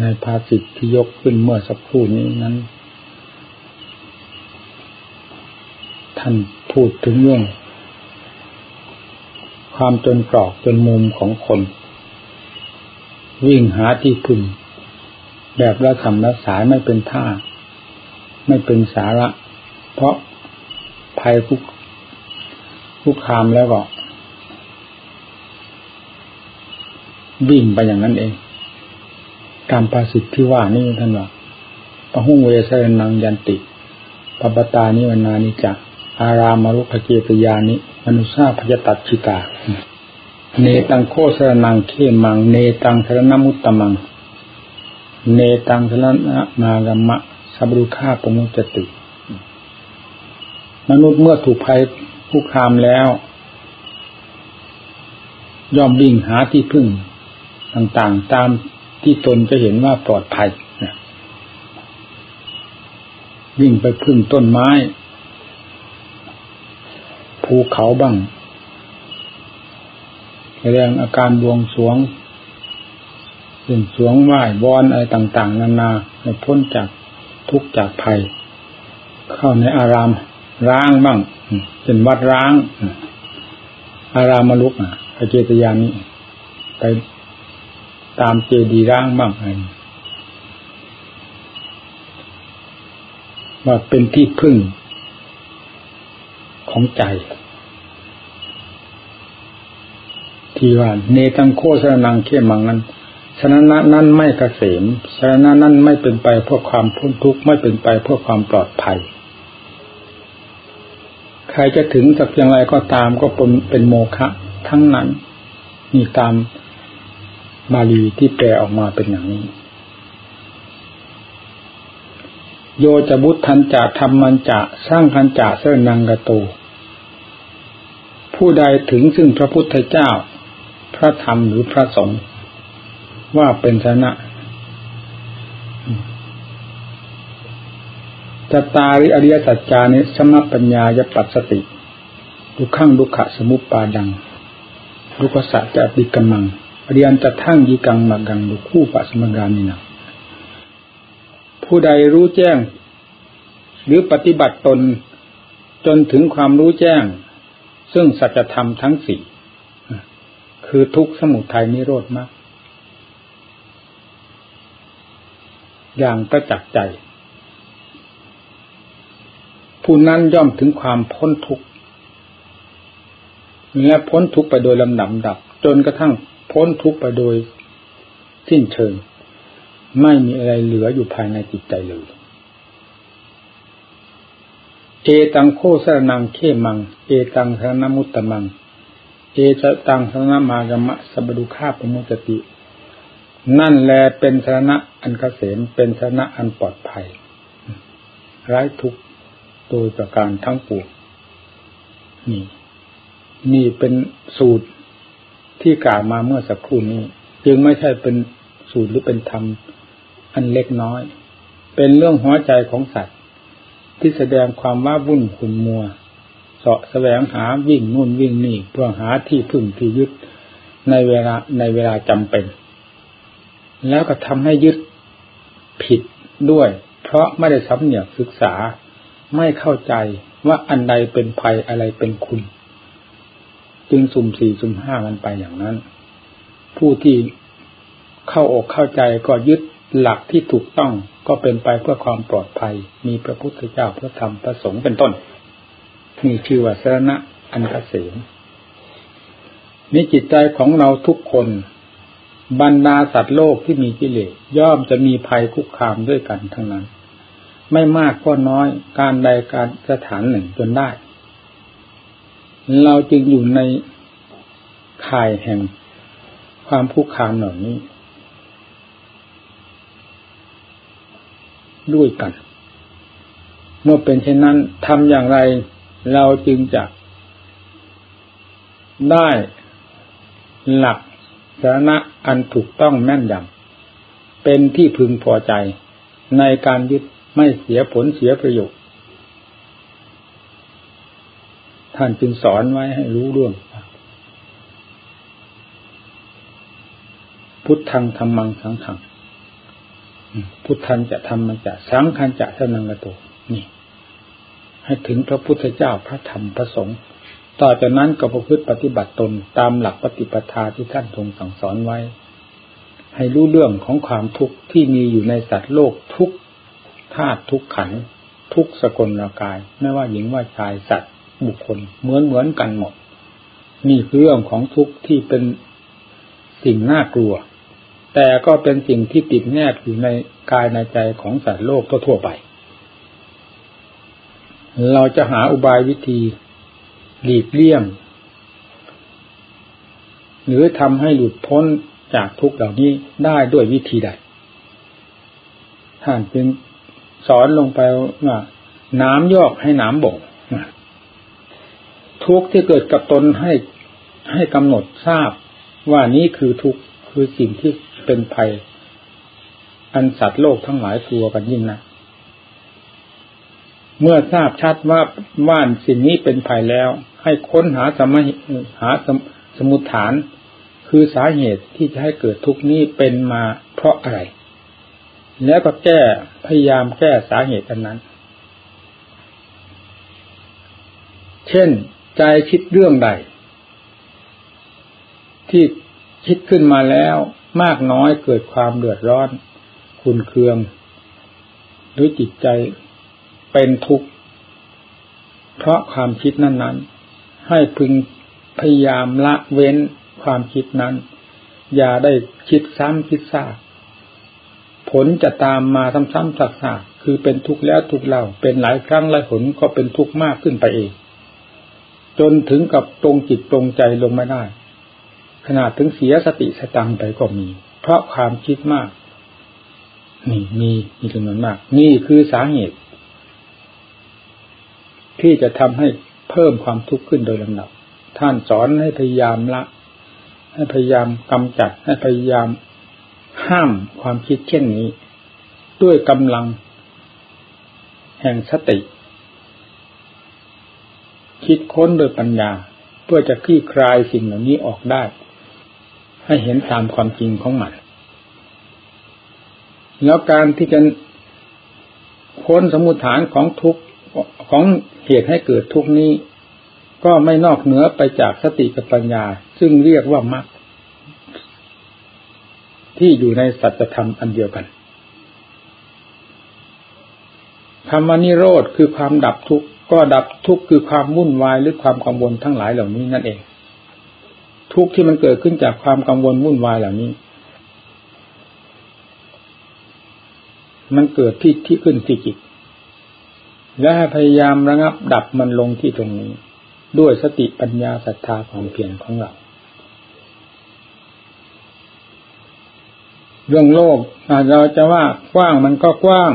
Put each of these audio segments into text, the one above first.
ในภาษิตที่ยกขึ้นเมื่อสักครู่นี้นั้น ท่านพูดถึงเรื่อง ความจนกรอกจนมุมของคน วิ่งหาที่พึ่งแบบละคำละสายไม่เป็นท่า ไม่เป็นสาระ เพราะภัยคุกคุกคามแล้วก็วิ่งไปอย่างนั้นเอง ตามภาษิตที่ว่านี่ท่านว่าปะหุ่งเวสรนังยันติปปตานิวนานิจักอารามารุขเจตยานิมนุษาพยตัดชิตา เนตังโคสรนังเขมัง เนตังสรณมุตตมัง เนตังสรณนากรรมะสับรุฆาปมุจติ มนุษย์เมื่อถูกภัยคุกคามแล้ว ย่อมวิ่งหาที่พึ่ง ต่างๆตาม ที่ตนจะเห็นว่าปลอดภัยวิ่งไปพึ่งต้นไม้ ภูเขาบ้างแสดงอาการบวงสวงเป็นสวงไหว้บอนอะไรต่าง ๆ นานาให้พ้นจากทุกข์จากภัย เข้าในอารามร้างบ้างเป็นวัดร้าง อารามมลุกอะเจตยานี้ไป ตามเจดีร้างบ้างอะไรว่าเป็นที่พึ่งของใจ ที่ว่าเนตังโคสรนังเข้มังนั้นสรณะนั้นไม่เกษมสรณะนั้นไม่เป็นไปเพื่อความพ้นทุกข์ไม่เป็นไปเพื่อความปลอดภัย ใครจะถึงสักอย่างไรก็ตามก็เป็นเป็นโมฆะทั้งนั้นนี่ตาม บาลีที่แปลออกมาเป็นอย่างนี้ โยจะบุตทันจะทำมันจะสร้างคันจะเสนังกโต ผู้ใดถึงซึ่งพระพุทธเจ้า พระธรรมหรือพระสงฆ์ว่าเป็นชนะจตาริอริยสัจจานิสมปัญญายปัสสติ ดุขังดุขะสมุปปาดัง ดุขสัจจะปิกมัง เรียนจะทั้งยีกังมากังดุคู่ปัสมกามินาผู้ใดรู้แจ้ง หรือปฏิบัติตนจนถึงความรู้แจ้ง ซึ่งสัจธรรมทั้งสี่คือทุกสมุทัยนิโรธมากอย่างประจักษ์ใจ ผู้นั้นย่อมถึงความพ้นทุกข์และพ้นทุกข์ไปโดยลำดับดับ จนกระทั่ง พ้นทุกข์ไปโดยสิ้นเชิง ไม่มีอะไรเหลืออยู่ภายในจิตใจเลย เอตังโคสรนังเขมัง เอตังสรณมุตตมัง เอจตังสรณมากมะสบดุคาปมุจติ นั่นแลเป็นสรณะอันเกษมเป็นสรณะอันปลอดภัยไร้ทุกโดยประการทั้งปวงนี่ นี่เป็นสูตร ที่กล่าวมาเมื่อสักครู่นี้ จึงไม่ใช่เป็นสูตรหรือเป็นธรรม อันเล็กน้อย เป็นเรื่องหัวใจของสัตว์ ที่แสดงความว่าวุ่นขุนมัวเสาะแสวงหาวิ่งนู่นวิ่งนี่ เพื่อหาที่พึ่งที่ยึดในเวลาในเวลาจำเป็น แล้วก็ทำให้ยึดผิดด้วย เพราะไม่ได้สำเนียกศึกษาไม่เข้าใจว่าอันใดเป็นภัยอะไรเป็นคุณ จึงสุ่มสี่สุ่มห้ากันไปอย่างนั้น ผู้ที่เข้าอกเข้าใจก็ยึดหลักที่ถูกต้องก็เป็นไปเพื่อความปลอดภัย มีพระพุทธเจ้าพระธรรมพระสงฆ์เป็นต้นนี่ชื่อว่าสรณะอันกเกษมนี่จิตใจของเราทุกคน บรรดาสัตว์โลกที่มีกิเลสย่อมจะมีภัยคุกคามด้วยกันทั้งนั้น ไม่มากก็น้อยการใดการสถานหนึ่งจนได้ เราจึงอยู่ในข่ายแห่งความคุกคามเหล่านี้ ด้วยกัน เมื่อเป็นเช่นนั้นทำอย่างไร เราจึงจะได้หลักสาระอันถูกต้องแม่นยำเป็นที่พึงพอใจในการยึดไม่เสียผลเสียประโยชน์ ท่านจึงสอนไว้ให้รู้เรื่อง พุทธังธรรมังสังขัง พุทธันจะทำมันจะสังขันจะสนังกโตนี่ ให้ถึงพระพุทธเจ้าพระธรรมพระสงฆ์ต่อจากนั้นก็ประพฤติปฏิบัติตนตามหลักปฏิปทาที่ท่านทรงสั่งสอนไว้ ให้รู้เรื่องของความทุกข์ที่มีอยู่ในสัตว์โลกทุกธาตุทุกขัน ทุกสกลกาย ไม่ว่าหญิงว่าชายสัตว์ บุคคลเหมือนเหมือนกันหมด นี่คือเรื่องของทุกข์ที่เป็นสิ่งน่ากลัว แต่ก็เป็นสิ่งที่ติดแนบอยู่ในกายในใจของสัตว์โลกทั่วไป เราจะหาอุบายวิธีหลีกเลี่ยง หรือทำให้หลุดพ้นจากทุกเหล่านี้ได้ด้วยวิธีใดท่านจึงสอนลงไปว่าน้ำยอกให้น้ำบ่ง ทุกข์ที่เกิดกับตนให้ให้กำหนดทราบว่านี้คือทุกข์คือสิ่งที่เป็นภัย อันสัตว์โลกทั้งหลายกลัวกันยิ่งนะเมื่อทราบชัดว่าว่านสิ่งนี้เป็นภัยแล้ว ให้ค้นหาสมหาสมสมุทฐาน คือสาเหตุที่จะให้เกิดทุกข์นี้เป็นมาเพราะอะไร แล้วก็แก้พยายามแก้สาเหตุอันนั้น เช่น ใจคิดเรื่องใด ที่คิดขึ้นมาแล้วมากน้อยเกิดความเดือดร้อนคุณเคือง หรือจิตใจเป็นทุกข์ เพราะความคิดนั้น ๆ ให้พึงพยายามละเว้นความคิดนั้น อย่าได้คิดซ้ำคิดซากผลจะตามมาซ้ำๆซากๆคือเป็นทุกข์แล้วทุกข์เล่าเป็นหลายครั้งหลายผลก็เป็นทุกข์มากขึ้นไปเอง จนถึงกับตรงจิตตรงใจลงไม่ได้ ขนาดถึงเสียสติสตังไปก็มี เพราะความคิดมาก นี่มีมีจำนวนมาก นี่คือสาเหตุ ที่จะทำให้เพิ่มความทุกข์ขึ้นโดยลำดับ ท่านสอนให้พยายามละ ให้พยายามกำจัด ให้พยายามห้ามความคิดเช่นนี้ ด้วยกำลัง แห่งสติ คิดค้นโดยปัญญา เพื่อจะคลี่คลายสิ่งเหล่านี้ออกได้ ให้เห็นตามความจริงของมัน แล้วการที่จะค้นสมุทฐานของทุกของเหตุให้เกิดทุกนี้ ก็ไม่นอกเหนือไปจากสติกับปัญญา ซึ่งเรียกว่ามรรคที่อยู่ในสัจธรรมอันเดียวกันคำว่านิโรธคือความดับทุกข์ ก็ดับทุกข์คือความวุ่นวายหรือความกังวลทั้งหลายเหล่านี้นั่นเอง ทุกข์ที่มันเกิดขึ้นจากความกังวลวุ่นวายเหล่านี้ มันเกิดที่ที่ขึ้นที่จิต และพยายามระงับดับมันลงที่ตรงนี้ ด้วยสติปัญญาศรัทธาความเพียรของเราเรื่องโลกเราจะว่ากว้างมันก็กว้าง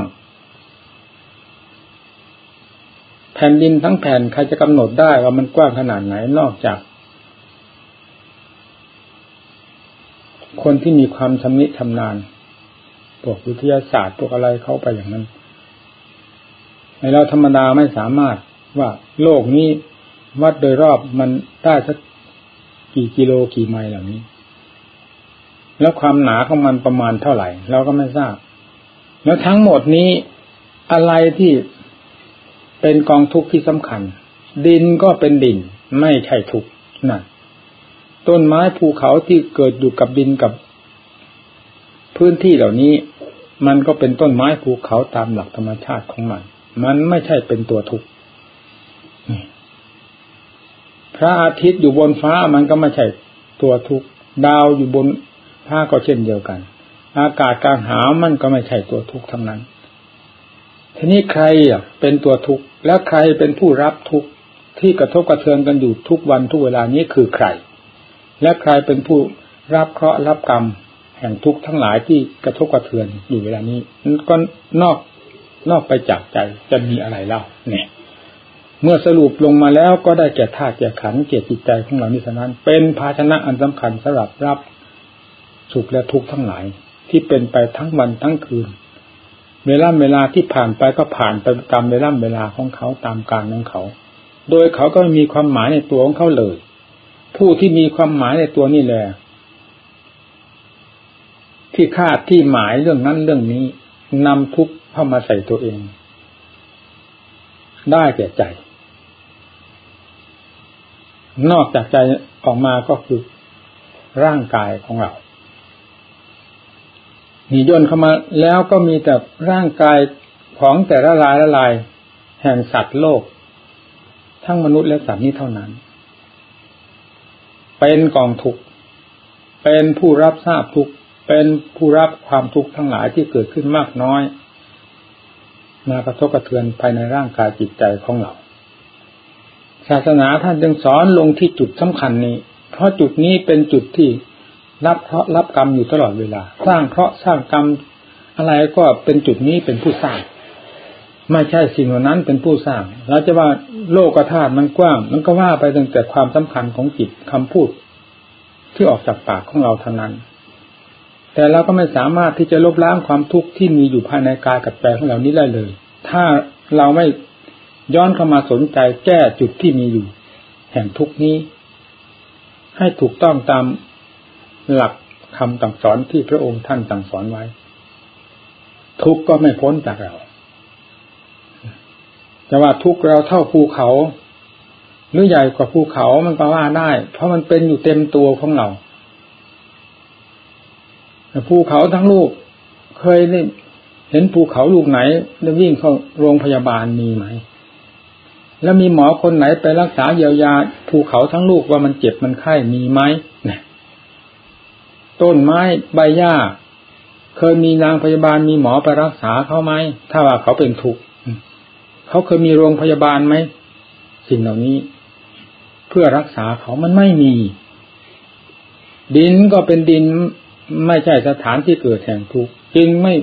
แผ่นดินทั้งแผ่นใครจะกำหนดได้ว่ามันกว้างขนาดไหนนอกจาก คนที่มีความชำนิชำนาญพวกวิทยาศาสตร์พวกอะไรเข้าไปอย่างนั้นในเราธรรมดาไม่สามารถว่าโลกนี้วัดโดยรอบมันได้สักกี่กิโลกี่ไมล์เหล่านี้ แล้วความหนาของมันประมาณเท่าไหร่ เราก็ไม่ทราบ แล้วทั้งหมดนี้อะไรที่ เป็นกองทุกข์ที่สำคัญ ดินก็เป็นดิน ไม่ใช่ทุกข์นั่นต้นไม้ภูเขาที่เกิดอยู่กับดินกับ พื้นที่เหล่านี้ มันก็เป็นต้นไม้ภูเขาตามหลักธรรมชาติของมัน มันไม่ใช่เป็นตัวทุกข์พระอาทิตย์อยู่บนฟ้ามันก็ไม่ใช่ตัวทุกข์ดาวอยู่บนผ้าก็เช่นเดียวกัน อากาศกลางหาวมันก็ไม่ใช่ตัวทุกข์ทั้งนั้น ทีนี้ใครอะเป็นตัวทุกข์แล้วใครเป็นผู้รับทุกข์ที่กระทบกระเทือนกันอยู่ทุกวันทุกเวลานี้คือใคร และใครเป็นผู้รับเคราะห์รับกรรม แห่งทุกข์ทั้งหลายที่กระทบกระเทือนอยู่เวลานี้ก็นอกนอกไปจากใจจะมีอะไรเล่าเนี่ย เมื่อสรุปลงมาแล้วก็ได้แก่ธาตุแก่ขันเกี่ยจิใจของเรานี่เท่านั้น เป็นภาชนะอันสำคัญสำหรับรับสุขและทุกข์ทั้งหลายที่เป็นไปทั้งวันทั้งคืน เวลาเวลาที่ผ่านไปก็ผ่านไปตามเวลาเวลาของเขาตามการของเขา โดยเขาก็มีความหมายในตัวของเขาเลย ผู้ที่มีความหมายในตัวนี่แหละที่คาดที่หมายเรื่องนั้นเรื่องนี้นำทุกข์เข้ามาใส่ตัวเอง ได้แก่ใจ นอกจากใจออกมาก็คือร่างกายของเรา มีย่นเข้ามาแล้วก็มีแต่ร่างกายของแต่ละลายละลาย แห่งสัตว์โลก ทั้งมนุษย์และสัตว์นี้เท่านั้น เป็นกองทุกข์เป็นผู้รับทราบทุกข์เป็นผู้รับความทุกข์ทั้งหลายที่เกิดขึ้นมากน้อย มากระทบกระเทือนภายในร่างกายจิตใจของเรา ศาสนาท่านจึงสอนลงที่จุดสำคัญนี้ เพราะจุดนี้เป็นจุดที่ รับเพราะรับกรรมอยู่ตลอดเวลา สร้างเพราะสร้างกรรมอะไรก็เป็นจุดนี้เป็นผู้สร้าง ไม่ใช่สิ่งเหล่านั้นเป็นผู้สร้างเราจะว่าโลกธาตุมันกว้าง มันก็ว่าไปตั้งแต่ความสำคัญของจิตคำพูด ที่ออกจากปากของเราเท่านั้น แต่เราก็ไม่สามารถที่จะลบล้างความทุกข์ที่มีอยู่ภายในกายกับใจของเรานี้ได้เลย ถ้าเราไม่ย้อนเข้ามาสนใจแก้จุดที่มีอยู่ แห่งทุกนี้ ให้ถูกต้องตาม หลักคำต่างสอนที่พระองค์ท่านต่างสอนไว้ ทุกก็ไม่พ้นจากเราจะว่าทุกเราเท่าภูเขาหรือใหญ่กว่าภูเขามันก็ว่าได้ เพราะมันเป็นอยู่เต็มตัวของเราภูเขาทั้งลูก เคยได้เห็นภูเขาลูกไหนได้วิ่งเข้าโรงพยาบาลมีไหม แล้วมีหมอคนไหนไปรักษาเยียวยาภูเขาทั้งลูกว่ามันเจ็บมันไข้มีไหมเนี่ย ต้นไม้ใบหญ้า เคยมีนางพยาบาลมีหมอไปรักษาเขาไหมถ้าว่าเขาเป็นทุกข์เขาเคยมีโรงพยาบาลไหมสิ่งเหล่านี้ เพื่อรักษาเขามันไม่มี ดินก็เป็นดินไม่ใช่สถานที่เกิดแห่งทุกข์จึงไม่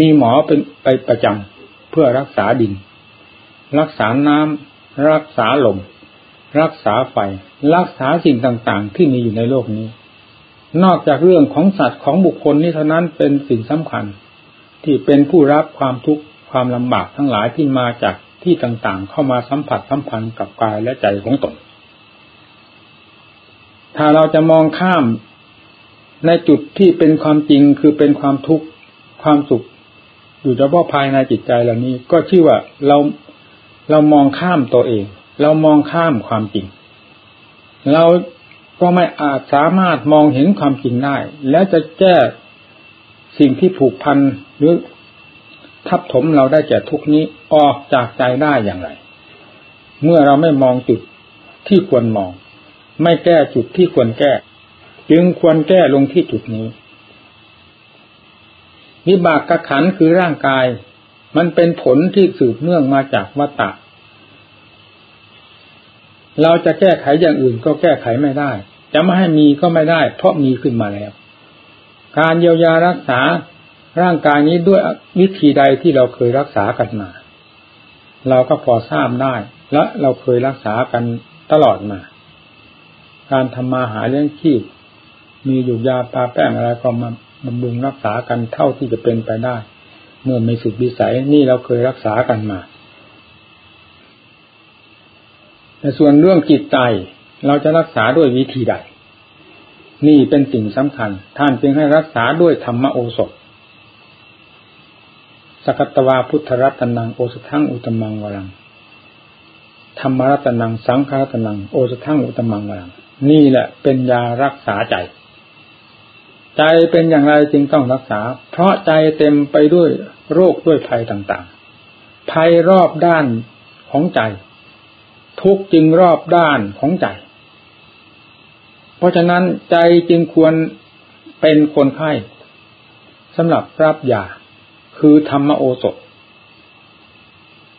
มีหมอเป็นไปประจำเพื่อรักษาดิน รักษาน้ำรักษาลมรักษาไฟรักษาสิ่งต่างๆ ที่มีอยู่ในโลกนี้ นอกจากเรื่องของสัตว์ของบุคคลนี้เท่านั้นเป็นสิ่งสำคัญ ที่เป็นผู้รับความทุกข์ความลำบากทั้งหลายที่มาจากที่ต่างๆ เข้ามาสัมผัสสัมพันธ์กับกายและใจของตน ถ้าเราจะมองข้ามในจุดที่เป็นความจริงคือเป็นความทุกข์ความสุข อยู่เฉพาะภายในจิตใจเหล่านี้ ก็ชื่อว่าเราเรามองข้ามตัวเอง เรามองข้ามความจริง เรา ก็ไม่อาจสามารถมองเห็นความจริงได้ แล้วจะแก้สิ่งที่ผูกพันหรือทับถมเราได้แก่ทุกนี้ออกจากใจได้อย่างไร เมื่อเราไม่มองจุดที่ควรมอง ไม่แก้จุดที่ควรแก้ จึงควรแก้ลงที่จุดนี้วิบากกขันคือร่างกาย มันเป็นผลที่สืบเนื่องมาจากวัตตะ เราจะแก้ไขอย่างอื่นก็แก้ไขไม่ได้ จะไม่ให้มีก็ไม่ได้ เพราะมีขึ้นมาแล้ว การเยียวยารักษาร่างกายนี้ด้วยวิธีใดที่เราเคยรักษากันมา เราก็พอทราบได้ และเราเคยรักษากันตลอดมา การทำมาหาเลี้ยงชีพมีอยู่ยาปลาแป้งอะไรก็มาบำรุงรักษากันเท่าที่จะเป็นไปได้ เมื่อไม่สุดวิสัยนี่เราเคยรักษากันมา แต่ส่วนเรื่องจิตใจเราจะรักษาด้วยวิธีใด นี่เป็นสิ่งสำคัญ ท่านจึงให้รักษาด้วยธรรมโอสถสกัตวาพุทธรัตนังโอสถังอุตมังวรังธรรมรัตนังสังฆรัตนังโอสถังอุตมังวรัง นี่แหละเป็นยารักษาใจ ใจเป็นอย่างไรจึงต้องรักษา เพราะใจเต็มไปด้วยโรคด้วยภัยต่างๆภัยรอบด้านของใจ ทุกจึงรอบด้านของใจ เพราะฉะนั้นใจจึงควรเป็นคนไข้สำหรับรับยาคือธรรมโอสถ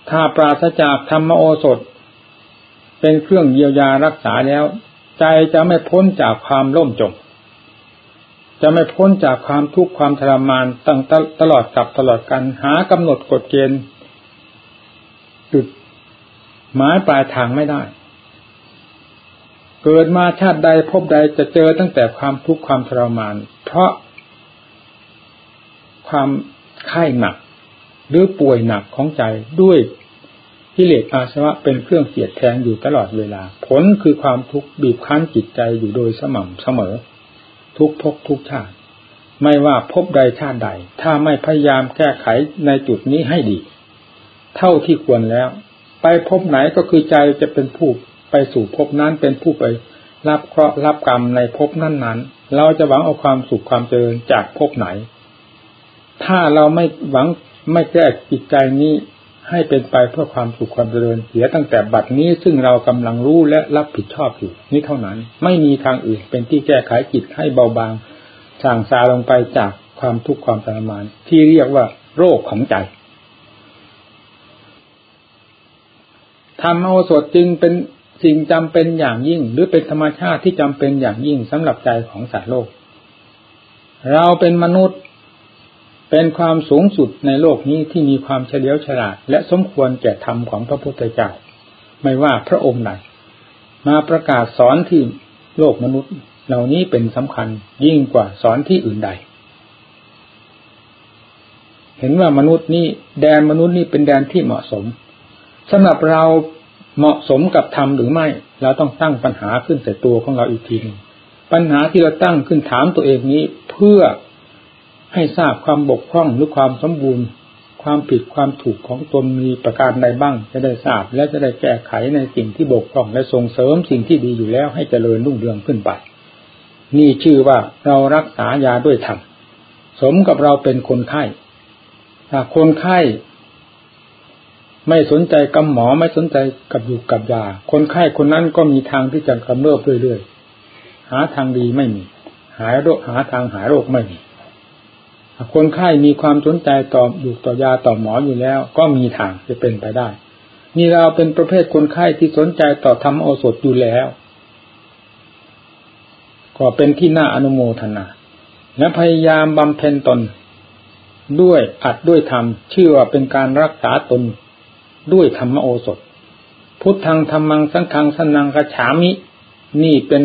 ถ้าปราศจากธรรมโอสถ เป็นเครื่องเยียวยารักษาแล้ว ใจจะไม่พ้นจากความล่มจม จะไม่พ้นจากความทุกข์ความทรมานตั้งตลอดกับตลอดกันหากำหนดกฎเกณฑ์จุด หมายปลายทางไม่ได้ เกิดมาชาติใดพบใดจะเจอตั้งแต่ความทุกข์ความทรมาน เพราะความไข้หนัก หรือป่วยหนักของใจด้วยกิเลสอาสวะเป็นเครื่องเสียดแทงอยู่ตลอดเวลา ผลคือความทุกข์บีบคั้นจิตใจอยู่โดยสม่ำเสมอ ทุกภพทุกชาติ ไม่ว่าพบใดชาติใด ถ้าไม่พยายามแก้ไขในจุดนี้ให้ดี เท่าที่ควรแล้ว ไปพบไหนก็คือใจจะเป็นผู้ไปสู่พบนั้นเป็นผู้ไปรับเคราะห์รับกรรมในพบนั้นนั้นเราจะหวังเอาความสุขความเจริญจากพบไหน ถ้าเราไม่หวังไม่แก้จิตใจนี้ให้เป็นไปเพื่อความสุขความเจริญเสียตั้งแต่บัดนี้ซึ่งเรากำลังรู้และรับผิดชอบอยู่นี้เท่านั้น ไม่มีทางอื่นเป็นที่แก้ไขจิตให้เบาบางส่างซาลงไปจากความทุกข์ความทรมาน ที่เรียกว่าโรคของใจ ธรรมโอสถจึงเป็นสิ่งจำเป็นอย่างยิ่ง หรือเป็นธรรมชาติที่จำเป็นอย่างยิ่งสำหรับใจของสัตว์โลก เราเป็นมนุษย์เป็นความสูงสุดในโลกนี้ที่มีความเฉลียวฉลาด และสมควรแก่ธรรมของพระพุทธเจ้า ไม่ว่าพระองค์ไหนมาประกาศสอนที่โลกมนุษย์ เหล่านี้เป็นสำคัญยิ่งกว่าสอนที่อื่นใด เห็นว่ามนุษย์นี่แดนมนุษย์นี่เป็นแดนที่เหมาะสม สำหรับเราเหมาะสมกับธรรมหรือไม่ เราต้องตั้งปัญหาขึ้นแต่ตัวของเราอีกทีหนึ่งปัญหาที่เราตั้งขึ้นถามตัวเองนี้เพื่อให้ทราบความบกพร่องหรือความสมบูรณ์ ความผิดความถูกของตนมีประการใดบ้าง จะได้ทราบและจะได้แก้ไขในสิ่งที่บกพร่องและส่งเสริมสิ่งที่ดีอยู่แล้วให้เจริญรุ่งเรืองขึ้นไป นี่ชื่อว่าเรารักษายาด้วยธรรมสมกับเราเป็นคนไข้ถ้าคนไข้ ไม่สนใจกับหมอไม่สนใจกับอยู่กับยา คนไข้คนนั้นก็มีทางที่จะกำเริบเรื่อยๆหาทางดีไม่มี หายโรคหาทางหายโรคไม่มีคนไข้มีความสนใจต่ออยู่ต่อยาต่อหมออยู่แล้ว ก็มีทางจะเป็นไปได้นี่เราเป็นประเภทคนไข้ที่สนใจต่อธรรมโอสถอยู่แล้ว ก็เป็นที่น่าอนุโมทนา และพยายามบำเพ็ญตน ด้วยอัดด้วยธรรมชื่อว่าเป็นการรักษาตน ด้วยธรรมโอสถ พุทธังธรรมังสังฆังสนังกระฉามิ นี่เป็น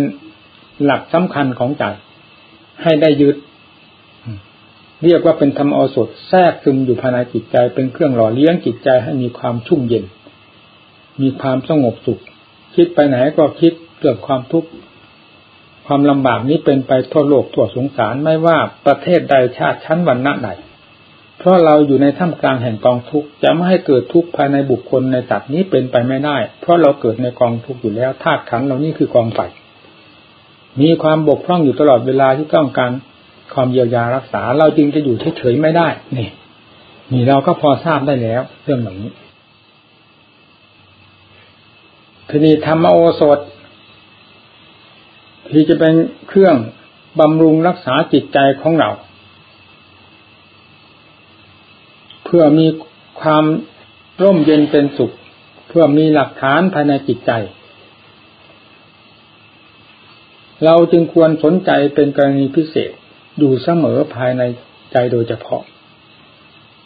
หลักสำคัญของใจให้ได้ยึดเรียกว่าเป็นธรรมโอสถแทรกซึมอยู่ภายในจิตใจ เป็นเครื่องหล่อเลี้ยงจิตใจให้มีความชุ่มเย็น มีความสงบสุข คิดไปไหนก็คิดเกิดความทุกข์ความลำบากนี้เป็นไปทั่วโลกทั่วสงสารไม่ว่าประเทศใดชาติชั้นวรรณะใด เพราะเราอยู่ในท่ามกลางแห่งกองทุกข์จะไม่ให้เกิดทุกข์ภายในบุคคลในตัดนี้เป็นไปไม่ได้ เพราะเราเกิดในกองทุกข์อยู่แล้วธาตุขันเหล่านี้คือกองไฟมีความบกพร่องอยู่ตลอดเวลาที่ต้องการความเยียวยารักษา เราจึงจะอยู่เฉยๆไม่ได้ นี่ นี่เราก็พอทราบได้แล้ว เรื่องแบบนี้ทีนี้ธรรมโอสถ ที่จะเป็นเครื่องบำรุงรักษาจิตใจของเรา พื่อมีความร่มเย็นเป็นสุข เพื่อมีหลักฐานภายในจิตใจ เราจึงควรสนใจเป็นกรณีพิเศษอยู่เสมอภายในใจโดยเฉพาะ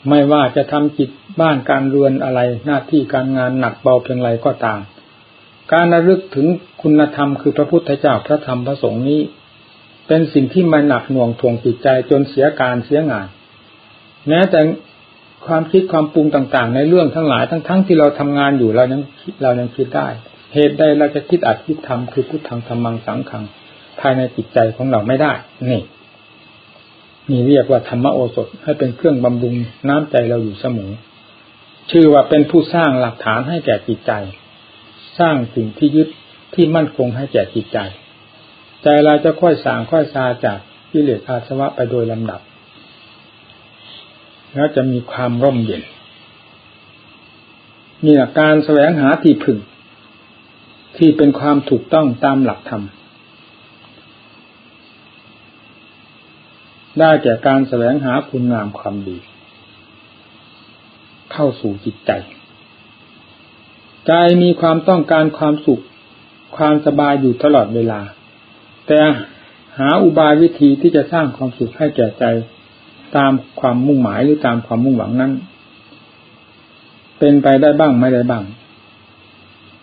ไม่ว่าจะทำจิตบ้านการเรือนอะไรหน้าที่การงานหนักเบาเพียงไรก็ตาม การระลึกถึงคุณธรรมคือพระพุทธเจ้าพระธรรมพระสงฆ์นี้ เป็นสิ่งที่มาหนักหน่วงทวงจิตใจจนเสียการเสียงาน แม้แต่ ความคิดความปรุงต่างๆ ในเรื่องทั้งหลายทั้งๆทที่เราทำงานอยู่เรายังเรายังคิดได้ เหตุใดเราจะคิดอัดคิดทำคือพุทธังธรรมังสังขัง ภายในจิตใจของเราไม่ได้ นี่นี่เรียกว่าธรรมโอสถให้เป็นเครื่องบำรุงน้ำใจเราอยู่เสมอชื่อว่าเป็นผู้สร้างหลักฐานให้แก่จิตใจ สร้างสิ่งที่ยึดที่มั่นคงให้แก่จิตใจ ใจเราจะค่อยสางค่อยซาจากกิเลสอาสวะไปโดยลำดับ แล้วจะมีความร่มเย็นมีการแสวงหาที่พึ่ง ที่เป็นความถูกต้องตามหลักธรรม ได้แก่การแสวงหาคุณงามความดี เข้าสู่จิตใจ ใจมีความต้องการความสุข ความสบายอยู่ตลอดเวลา แต่หาอุบายวิธีที่จะสร้างความสุขให้แก่ใจ ตามความมุ่งหมายหรือตามความมุ่งหวังนั้น เป็นไปได้บ้างไม่ได้บ้าง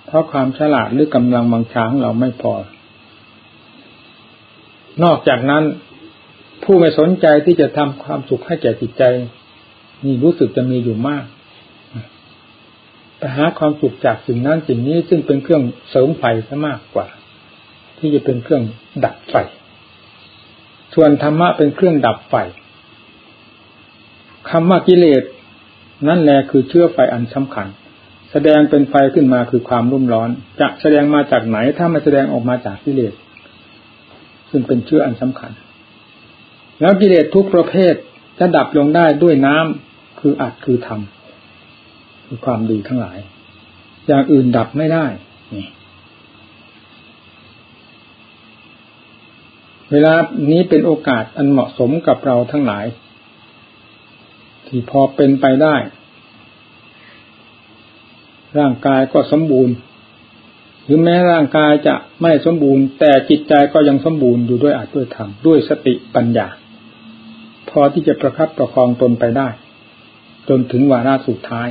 เพราะความฉลาดหรือกำลังบังช้างเราไม่พอ นอกจากนั้น ผู้ไม่สนใจที่จะทำความสุขให้แก่จิตใจ นี่รู้สึกจะมีอยู่มากไปหาความสุขจากสิ่งนั้นสิ่งนี้ซึ่งเป็นเครื่องเสริมไฟซะมากกว่า ที่จะเป็นเครื่องดับไฟส่วนธรรมะเป็นเครื่องดับไฟ คำว่ากิเลสนั่นแหละคือเชื้อไฟอันสำคัญ แสดงเป็นไฟขึ้นมาคือความรุ่มร้อน จะแสดงมาจากไหนถ้าไม่แสดงออกมาจากกิเลสซึ่งเป็นเชื้ออันสำคัญ แล้วกิเลสทุกประเภทจะดับลงได้ด้วยน้ำคืออัดคือทำคือความดีทั้งหลาย อย่างอื่นดับไม่ได้นี่เวลานี้เป็นโอกาสอันเหมาะสมกับเราทั้งหลาย ที่พอเป็นไปได้ ร่างกายก็สมบูรณ์หรือแม้ร่างกายจะไม่สมบูรณ์ แต่จิตใจก็ยังสมบูรณ์อยู่ด้วยอาจด้วยธรรมด้วยสติปัญญา พอที่จะประคับประคองตนไปได้ จนถึงวาระสุดท้าย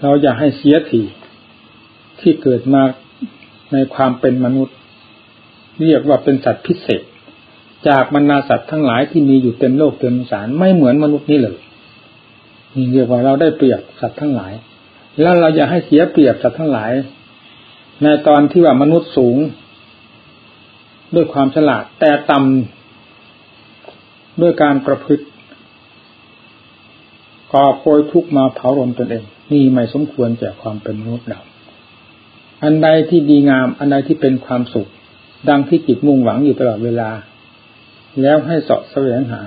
เราอย่าให้เสียทีที่เกิดมาในความเป็นมนุษย์ เรียกว่าเป็นสัตว์พิเศษ จากบรรดาสัตว์ทั้งหลายที่มีอยู่เต็มโลกเต็มสารไม่เหมือนมนุษย์นี่เลย เรียกว่าเราได้เปรียบสัตว์ทั้งหลาย แล้วเราอย่าให้เสียเปรียบสัตว์ทั้งหลาย ในตอนที่ว่ามนุษย์สูง ด้วยความฉลาด แต่ต่ำด้วยการประพฤติก่อโพยทุกมาเผารนตนเอง นี่ไม่สมควรแก่ความเป็นมนุษย์เราอันใดที่ดีงาม อันใดที่เป็นความสุข ดังที่จิตมุ่งหวังอยู่ตลอดเวลา แล้วให้เสาะแสวงหา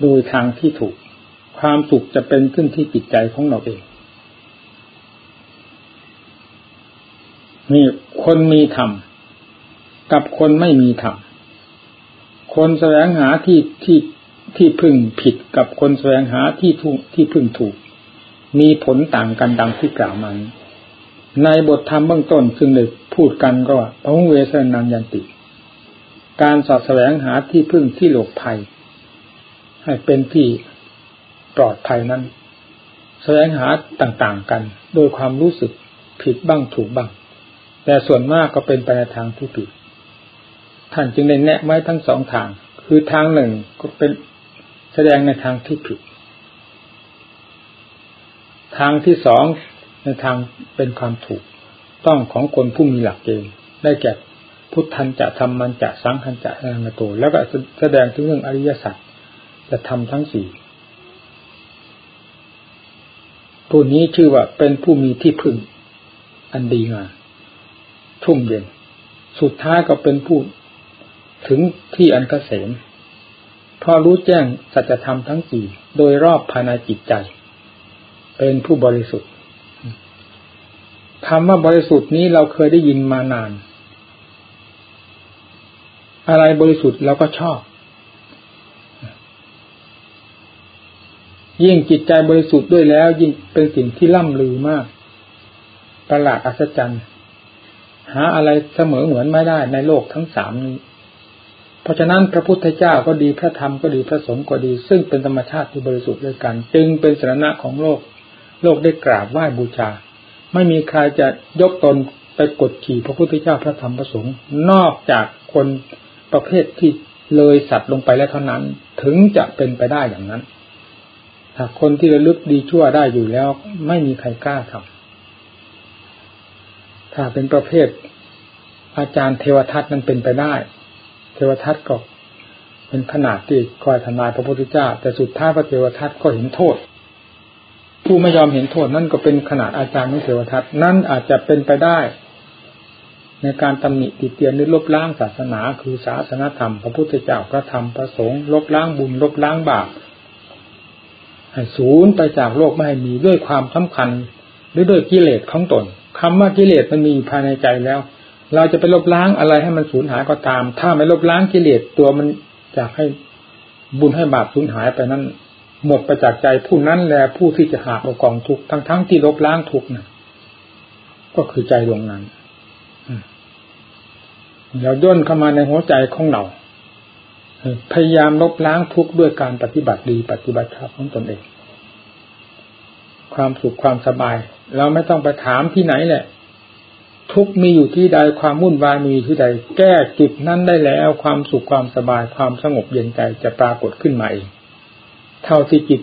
โดยทางที่ถูก ความสุขจะเป็นขึ้นที่จิตใจของเราเอง นี่คนมีธรรมกับคนไม่มีธรรม คนแสวงหาที่ที่ที่พึ่งผิดกับคนแสวงหาที่ถูกที่พึ่งถูก มีผลต่างกันดังที่กล่าวมาในบทธรรมเบื้องต้นซึ่งได้พูดกันก็ว่าพระเวสนังยันติ การสอดแสวงหาที่พึ่งที่หลบภัย ให้เป็นที่ ปลอดภัยนั้น แสวงหาต่างๆกัน โดยความรู้สึกผิดบ้างถูกบ้าง แต่ส่วนมากก็เป็นไปในทางที่ผิด ท่านจึงได้แนะไว้ทั้งสองทาง คือทางหนึ่งก็เป็นแสดงในทางที่ผิด ทางที่สองในทางเป็นความถูก ต้องของคนผู้มีหลักเกณฑ์ได้แก่พุทธันจะทำมันจะสังขันจะนางโตแล้วก็แสดงถึงเรื่องอริยสัจจะทำทั้งสี่ ผู้นี้ชื่อว่าเป็นผู้มีที่พึ่ง อันดีงามชุ่มเย็น สุดท้ายก็เป็นผู้ถึงที่อันเกษมพอรู้แจ้งสัจธรรมทั้งสี่โดยรอบภายในจิตใจ เป็นผู้บริสุทธิ์คำว่าบริสุทธิ์นี้เราเคยได้ยินมานาน อะไรบริสุทธิ์เราก็ชอบ ยิ่งจิตใจบริสุทธิ์ด้วยแล้ว ยิ่งเป็นสิ่งที่ล่ำลือมาก ประหลาดอัศจรรย์ หาอะไรเสมอเหมือนไม่ได้ในโลกทั้งสามนี้ เพราะฉะนั้นพระพุทธเจ้าก็ดีพระธรรมก็ดีพระสงฆ์ก็ดี ซึ่งเป็นธรรมชาติที่บริสุทธิ์ด้วยกัน จึงเป็นสาระของโลก โลกได้กราบไหว้บูชา ไม่มีใครจะยกตนไปกดขี่พระพุทธเจ้าพระธรรมพระสงฆ์นอกจากคนประเภทที่เลยสัตว์ลงไปแล้วเท่านั้น ถึงจะเป็นไปได้อย่างนั้น ถ้าคนที่ระลึกดีชั่วได้อยู่แล้ว ไม่มีใครกล้าทำถ้าเป็นประเภท อาจารย์เทวทัตนั้นเป็นไปได้ เทวทัตก็เป็นขนาดที่คอยทำลายพระพุทธเจ้า แต่สุดท้ายพระเทวทัตก็เห็นโทษ ผู้ไม่ยอมเห็นโทษนั่นก็เป็นขนาดอาจารย์ของเทวทัตนั่นอาจจะเป็นไปได้ ในการตำหนิติเตียนหรือลบล้างศาสนา คือศาสนาธรรม พระพุทธเจ้าพระธรรมพระสงฆ์ลบล้างบุญลบล้างบาป ให้ศูนย์ไปจากโลกไม่ให้มีด้วยความสำคัญหรือด้วยกิเลสของตนคำว่ากิเลสมันมีภายในใจแล้ว เราจะไปลบล้างอะไรให้มันสูญหายก็ตาม ถ้าไม่ลบล้างกิเลสตัวมันอยากให้บุญให้บาปสูญหายไปนั้น หมดประจากใจผู้นั้นแลผู้ที่จะหาเอากองทุกทั้งทั้งที่ลบล้างทุกนะก็คือใจดวงนั้นเราย่นเข้ามาในหัวใจของเรา พยายามลบล้างทุกข์ด้วยการปฏิบัติดีปฏิบัติชอบของตนเอง ความสุขความสบาย เราไม่ต้องไปถามที่ไหนแหละ ทุกมีอยู่ที่ใดความวุ่นวายมีที่ใด แก้จุดนั้นได้แล้ว ความสุขความสบายความสงบเย็นใจจะปรากฏขึ้นมาเองเท่าที่จิต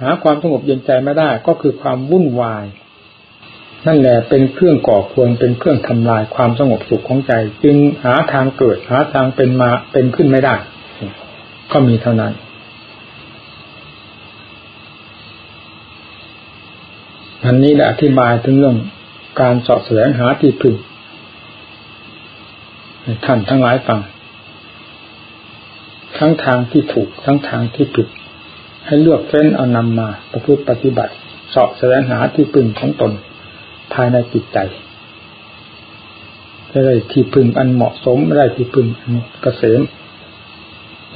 หาความสงบเย็นใจไม่ได้ก็คือความวุ่นวาย นั่นแหละเป็นเครื่องก่อควรเป็นเครื่องทำลายความสงบสุขของใจ จึงหาทางเกิดหาทางเป็นมาเป็นขึ้นไม่ได้ ก็มีเท่านั้น อันนี้ได้อธิบายถึงเรื่องการสอบแสวงหาที่พึ่งท่านทั้งหลายฟังทั้งทางที่ถูกทั้งทางที่ผิด ให้เลือกเฟ้นเอานำมาประพฤติปฏิบัติสอบแสวงหาที่พึ่งของตน ภายในจิตใจจะได้ที่พึ่งอันเหมาะสมไม่ได้ที่พึ่งอันเกษม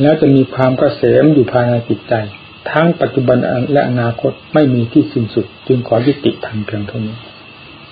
แล้วจะมีความเกษมอยู่ภายในจิตใจ ทั้งปัจจุบันและอนาคตไม่มีที่สิ้นสุด จึงขอยุติธรรมเพียงเท่านี้